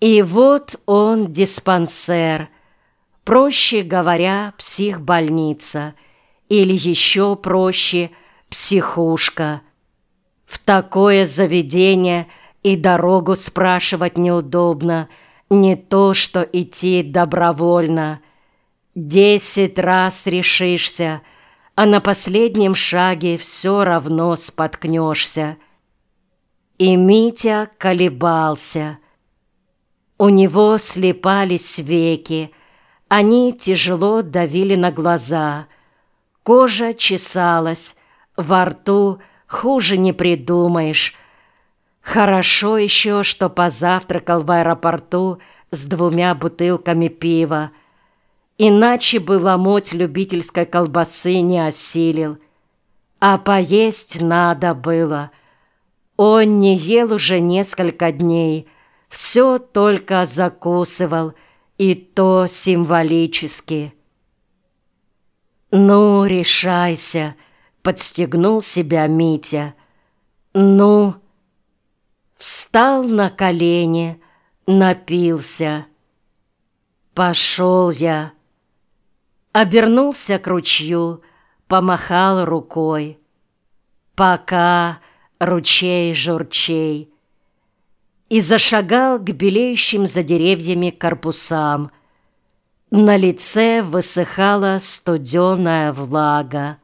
И вот он диспансер, проще говоря, психбольница, или еще проще психушка. В такое заведение и дорогу спрашивать неудобно, не то что идти добровольно. Десять раз решишься, а на последнем шаге все равно споткнешься. И Митя колебался – у него слепались веки, они тяжело давили на глаза. Кожа чесалась, во рту хуже не придумаешь. Хорошо еще, что позавтракал в аэропорту с двумя бутылками пива. Иначе бы ломоть любительской колбасы не осилил. А поесть надо было. Он не ел уже несколько дней – все только закусывал, и то символически. «Ну, решайся!» — подстегнул себя Митя. «Ну!» Встал на колени, напился. Пошел я. Обернулся к ручью, помахал рукой. Пока, ручей журчей и зашагал к белеющим за деревьями корпусам. На лице высыхала студеная влага.